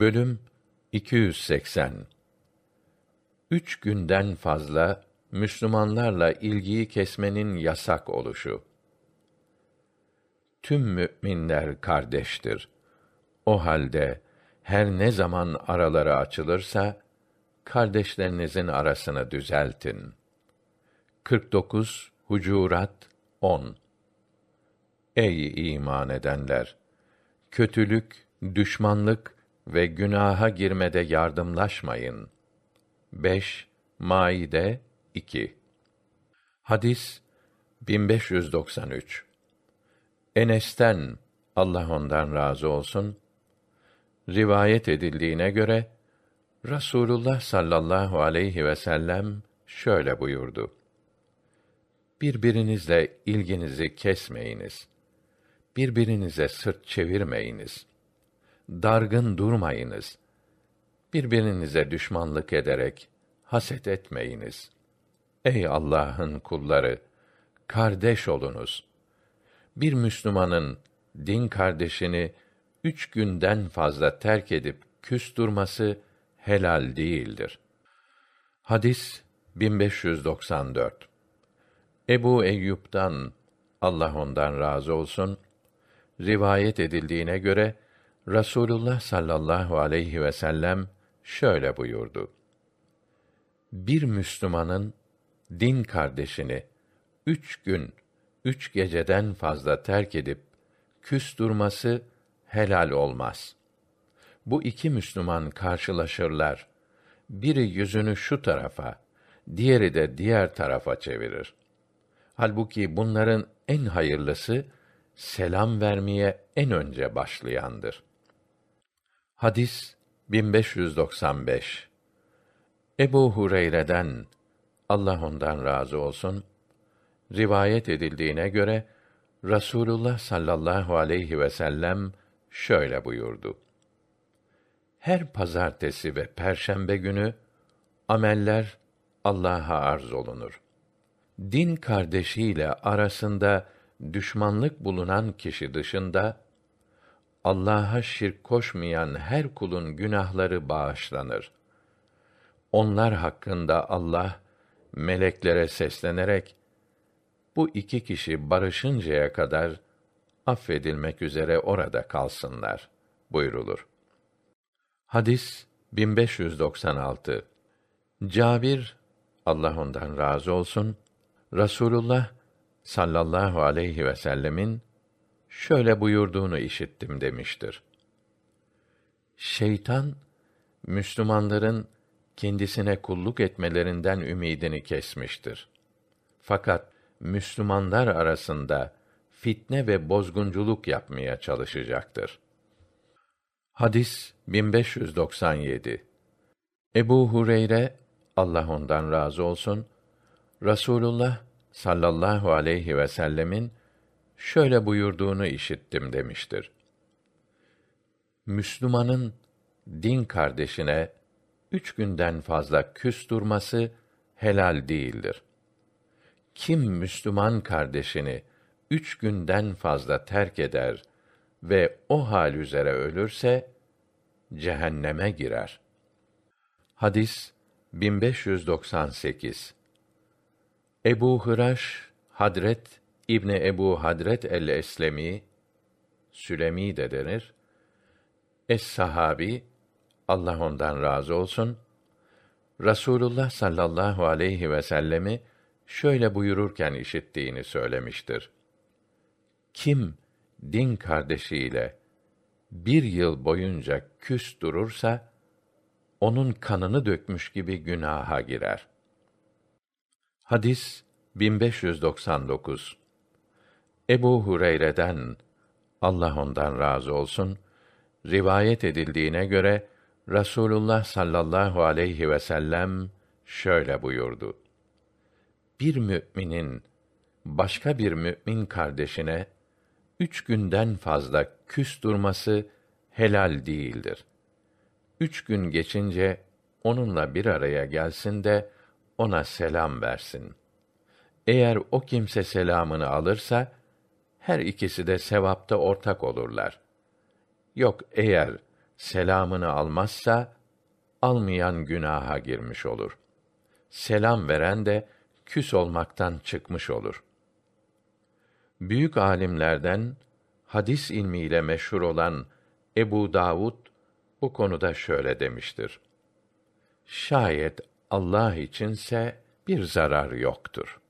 Bölüm 280 Üç günden fazla Müslümanlarla ilgiyi kesmenin yasak oluşu. Tüm müminler kardeştir. O halde her ne zaman araları açılırsa kardeşlerinizin arasını düzeltin. 49 Hucurat 10 Ey iman edenler! Kötülük, düşmanlık ve günaha girmede yardımlaşmayın. 5 Maide 2 Hadis 1593 Enes'ten Allah ondan razı olsun rivayet edildiğine göre Rasulullah sallallahu aleyhi ve sellem şöyle buyurdu. Birbirinizle ilginizi kesmeyiniz. Birbirinize sırt çevirmeyiniz. Dargın durmayınız. Birbirinize düşmanlık ederek haset etmeyiniz. Ey Allah'ın kulları, kardeş olunuz. Bir Müslümanın din kardeşini üç günden fazla terk edip küs helal değildir. Hadis 1594 Ebu Eyyub'dan Allah ondan razı olsun rivayet edildiğine göre Rasulullah sallallahu aleyhi ve sellem şöyle buyurdu. Bir Müslümanın din kardeşini üç gün, üç geceden fazla terk edip küs durması helal olmaz. Bu iki Müslüman karşılaşırlar. Biri yüzünü şu tarafa, diğeri de diğer tarafa çevirir. Halbuki bunların en hayırlısı selam vermeye en önce başlayandır. Hadis 1595 Ebu Hureyre'den Allah ondan razı olsun rivayet edildiğine göre Rasulullah sallallahu aleyhi ve sellem şöyle buyurdu. Her pazartesi ve perşembe günü ameller Allah'a arz olunur. Din kardeşiyle arasında düşmanlık bulunan kişi dışında Allah'a şirk koşmayan her kulun günahları bağışlanır. Onlar hakkında Allah meleklere seslenerek bu iki kişi barışıncaya kadar affedilmek üzere orada kalsınlar buyrulur. Hadis 1596 Cabir Allah ondan razı olsun Rasulullah sallallahu aleyhi ve sellemin şöyle buyurduğunu işittim demiştir. Şeytan Müslümanların kendisine kulluk etmelerinden ümidini kesmiştir. Fakat Müslümanlar arasında fitne ve bozgunculuk yapmaya çalışacaktır. Hadis 1597 Ebu Hureyre Allah ondan razı olsun Rasulullah sallallahu aleyhi ve sellemin şöyle buyurduğunu işittim demiştir. Müslümanın din kardeşine üç günden fazla küs helal değildir. Kim Müslüman kardeşini üç günden fazla terk eder ve o hal üzere ölürse cehenneme girer. Hadis 1598 Ebu Hıraş Hadret İbni Ebu Hadret el-Eslemi Sülemi de denir. Es-Sahabi Allah ondan razı olsun Rasulullah sallallahu aleyhi ve sellemi şöyle buyururken işittiğini söylemiştir. Kim din kardeşiyle bir yıl boyunca küs durursa onun kanını dökmüş gibi günaha girer. Hadis 1599 Ebu Hureyre'den Allah ondan razı olsun rivayet edildiğine göre Rasulullah sallallahu aleyhi ve sellem şöyle buyurdu. Bir müminin başka bir mümin kardeşine üç günden fazla küs durması helal değildir. Üç gün geçince onunla bir araya gelsin de ona selam versin. Eğer o kimse selamını alırsa her ikisi de sevapta ortak olurlar. Yok eğer selamını almazsa almayan günaha girmiş olur. Selam veren de küs olmaktan çıkmış olur. Büyük alimlerden hadis ilmiyle meşhur olan Ebu Davud bu konuda şöyle demiştir. Şayet Allah içinse bir zarar yoktur.